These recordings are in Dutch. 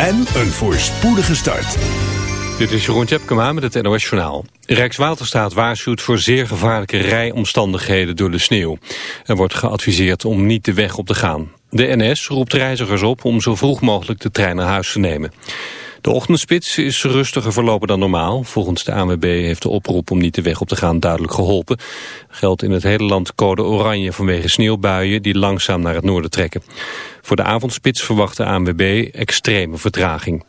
en een voorspoedige start. Dit is Jeroen Tjepkema met het NOS Journaal. Rijkswaterstaat waarschuwt voor zeer gevaarlijke rijomstandigheden door de sneeuw. Er wordt geadviseerd om niet de weg op te gaan. De NS roept reizigers op om zo vroeg mogelijk de trein naar huis te nemen. De ochtendspits is rustiger verlopen dan normaal. Volgens de ANWB heeft de oproep om niet de weg op te gaan duidelijk geholpen. Geldt in het hele land code oranje vanwege sneeuwbuien die langzaam naar het noorden trekken. Voor de avondspits verwacht de ANWB extreme vertraging.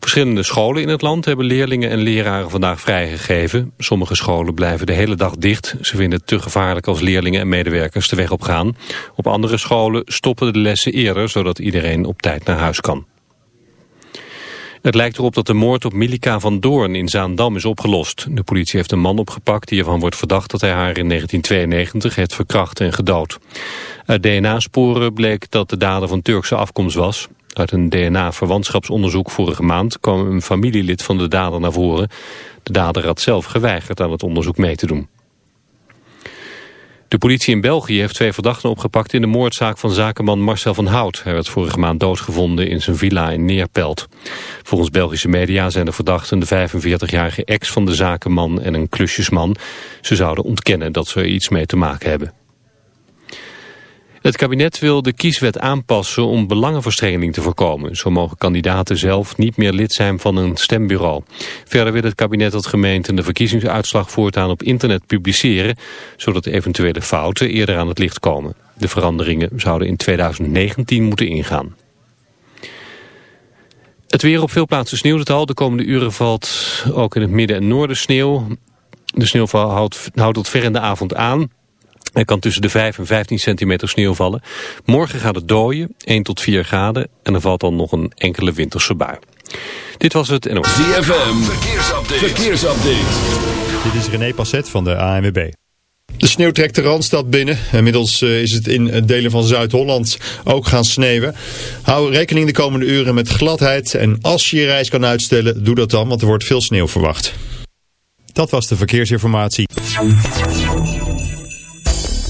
Verschillende scholen in het land hebben leerlingen en leraren vandaag vrijgegeven. Sommige scholen blijven de hele dag dicht. Ze vinden het te gevaarlijk als leerlingen en medewerkers de weg op gaan. Op andere scholen stoppen de lessen eerder, zodat iedereen op tijd naar huis kan. Het lijkt erop dat de moord op Milika van Doorn in Zaandam is opgelost. De politie heeft een man opgepakt die ervan wordt verdacht dat hij haar in 1992 heeft verkracht en gedood. Uit DNA-sporen bleek dat de dader van Turkse afkomst was. Uit een DNA-verwantschapsonderzoek vorige maand kwam een familielid van de dader naar voren. De dader had zelf geweigerd aan het onderzoek mee te doen. De politie in België heeft twee verdachten opgepakt in de moordzaak van zakenman Marcel van Hout. Hij werd vorige maand doodgevonden in zijn villa in Neerpelt. Volgens Belgische media zijn de verdachten de 45-jarige ex van de zakenman en een klusjesman. Ze zouden ontkennen dat ze er iets mee te maken hebben. Het kabinet wil de kieswet aanpassen om belangenverstrengeling te voorkomen. Zo mogen kandidaten zelf niet meer lid zijn van een stembureau. Verder wil het kabinet dat gemeenten de verkiezingsuitslag voortaan op internet publiceren, zodat eventuele fouten eerder aan het licht komen. De veranderingen zouden in 2019 moeten ingaan. Het weer op veel plaatsen sneeuwt het al. De komende uren valt ook in het midden en noorden sneeuw. De sneeuwval houdt, houdt tot ver in de avond aan. Er kan tussen de 5 en 15 centimeter sneeuw vallen. Morgen gaat het dooien, 1 tot 4 graden. En er valt dan nog een enkele winterse bui. Dit was het NOS. ZFM, verkeersupdate. verkeersupdate. Dit is René Passet van de ANWB. De sneeuw trekt de Randstad binnen. Inmiddels eh, is het in delen van Zuid-Holland ook gaan sneeuwen. Hou rekening de komende uren met gladheid. En als je je reis kan uitstellen, doe dat dan, want er wordt veel sneeuw verwacht. Dat was de verkeersinformatie.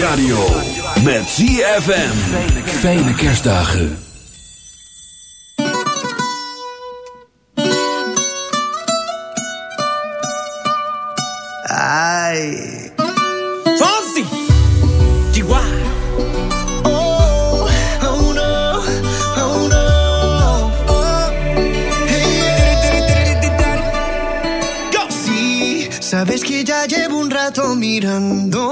radio. Met ZFM. Fijne kerstdagen. Ai. Fonzie. Si, Sabes que ya llevo un rato mirando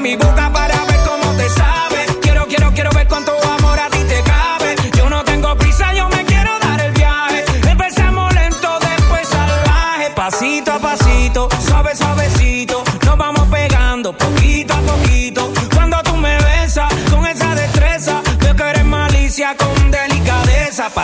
me boca para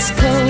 it's cold.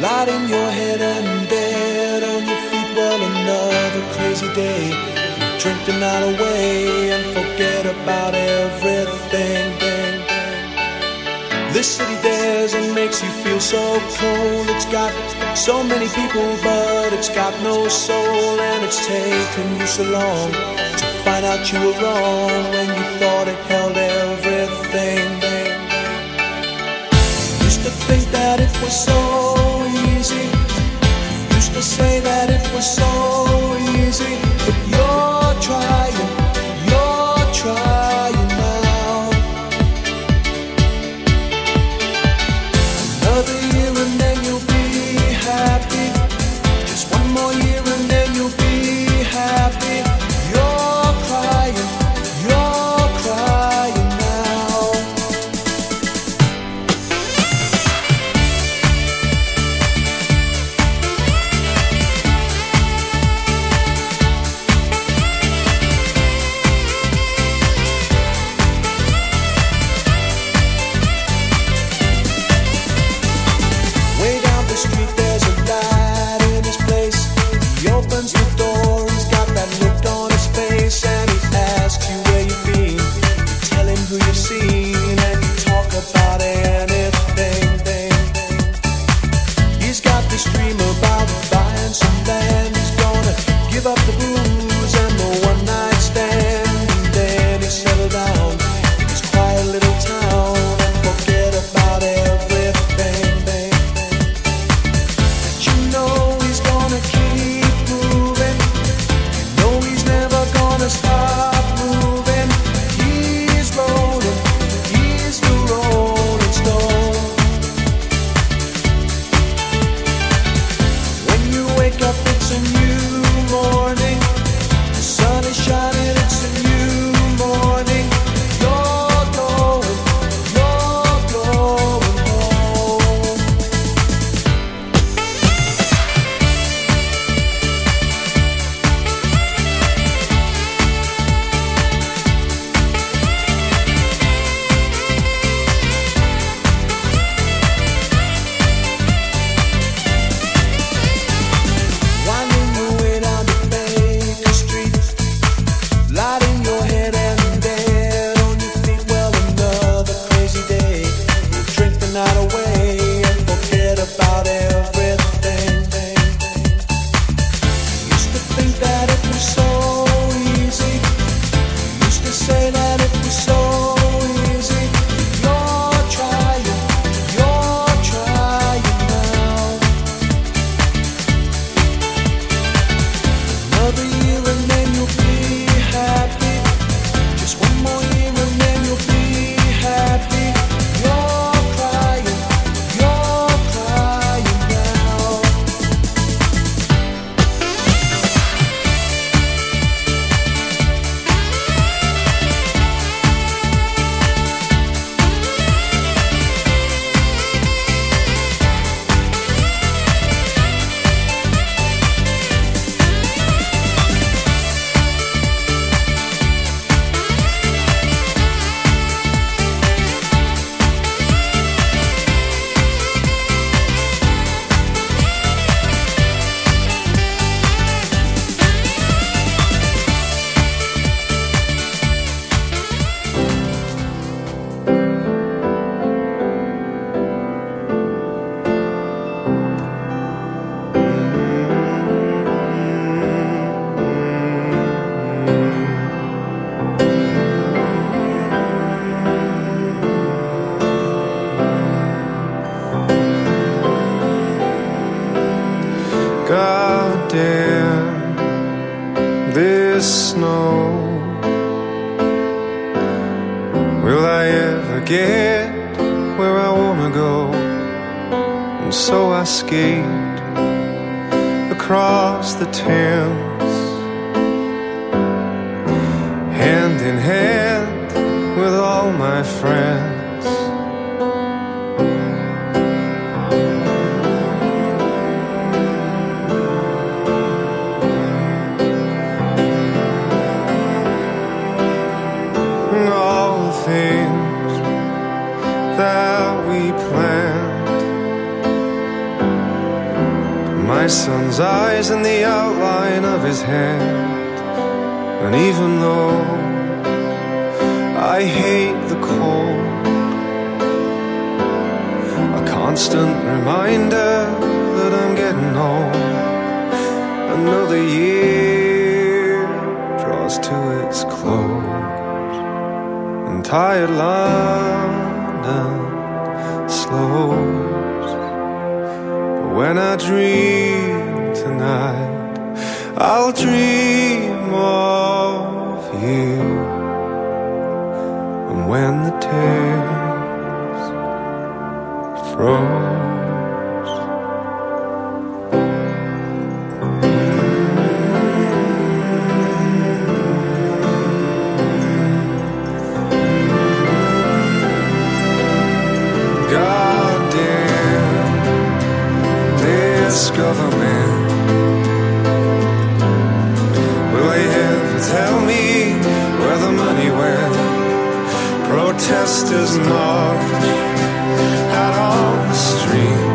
Light in your head and bed on your feet. Well, another crazy day. Drink the night away and forget about everything. This city dares and makes you feel so cold. It's got so many people, but it's got no soul. And it's taken you so long to find out you were wrong when you thought it held everything. Used to think that it was so to say that it was so easy. But you're trying, tired London slows. But when I dream tonight, I'll dream of you. And when the tears froze. discover man. Will I ever tell me where the money went? Protesters march out on the street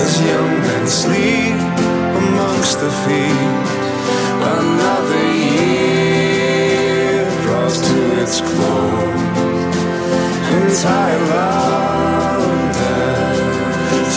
as young men sleep amongst the feet. Another year draws to its close. Entire life.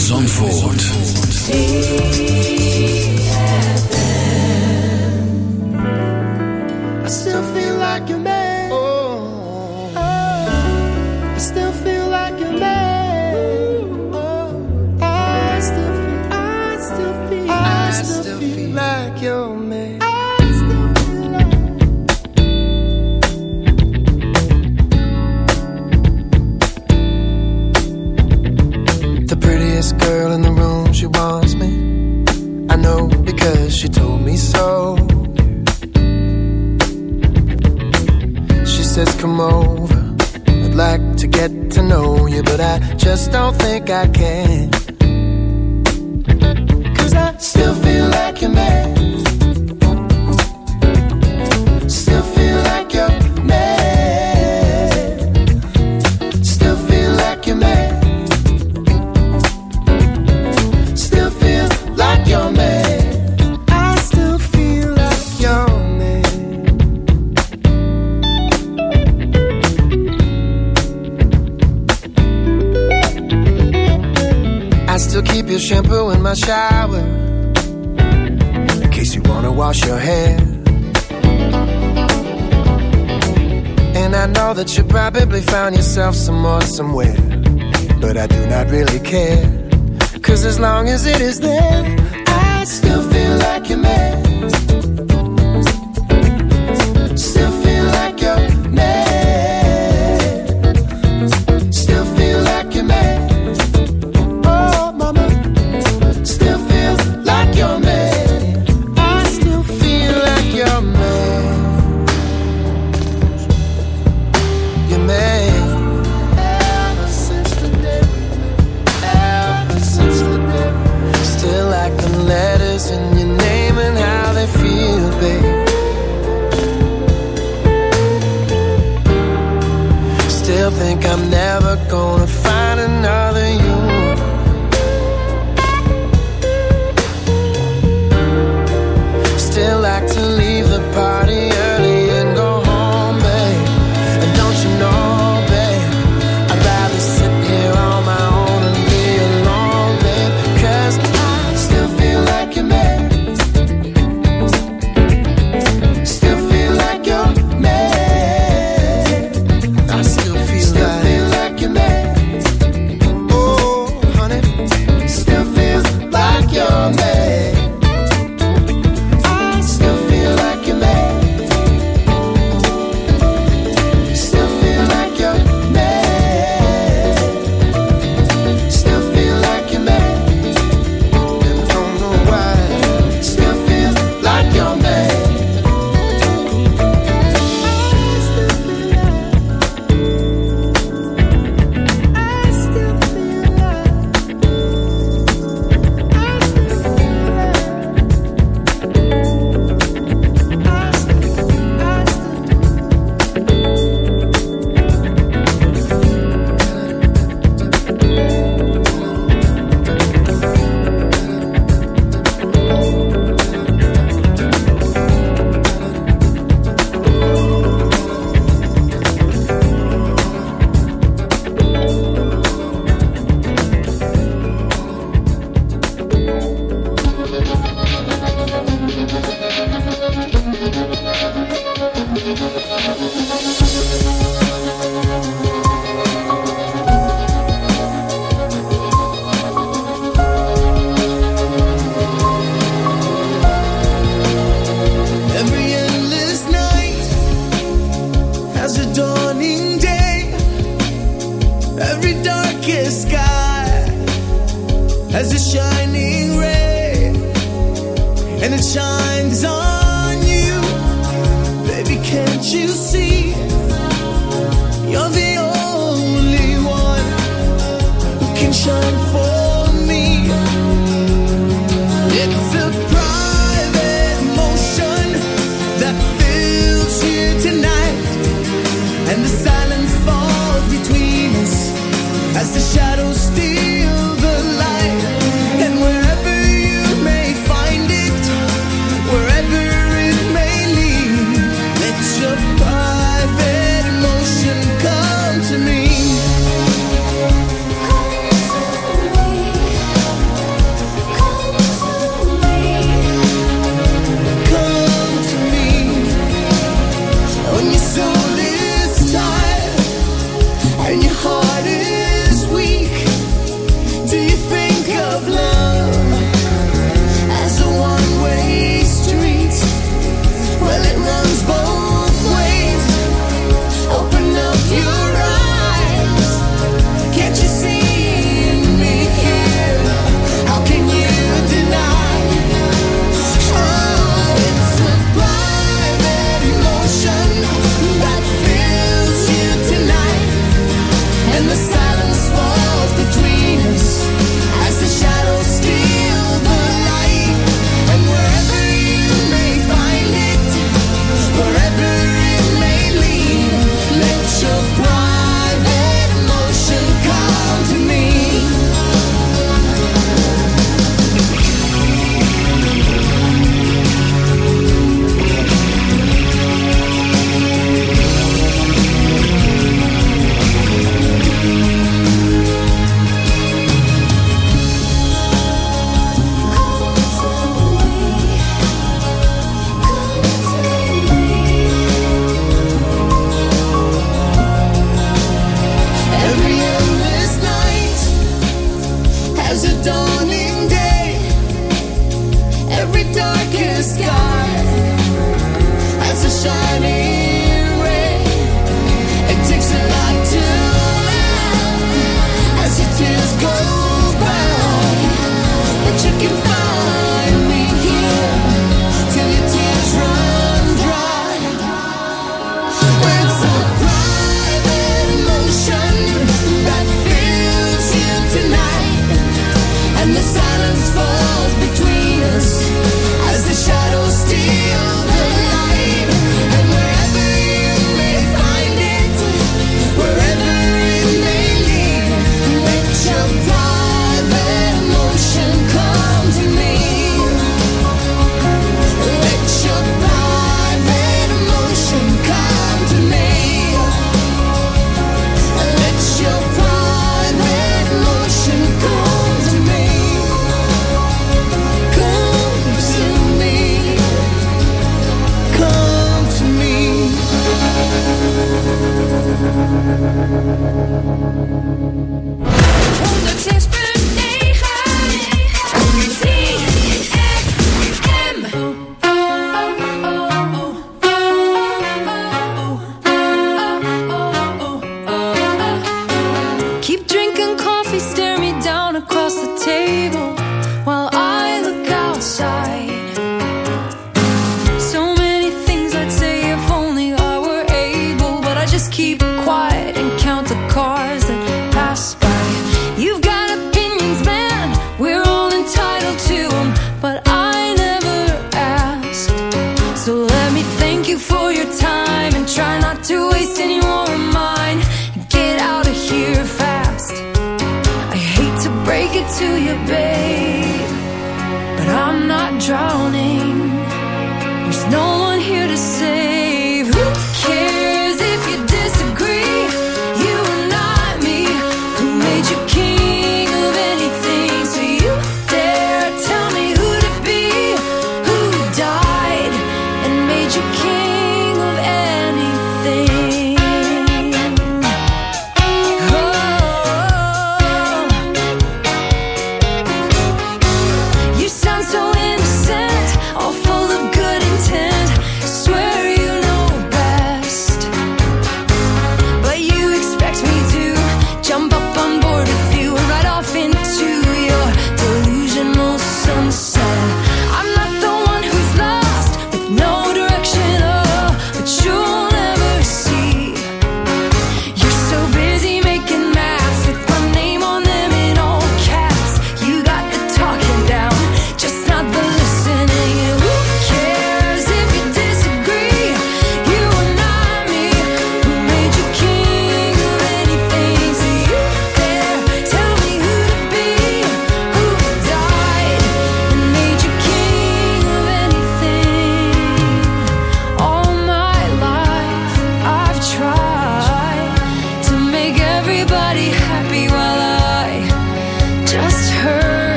Zandvoort.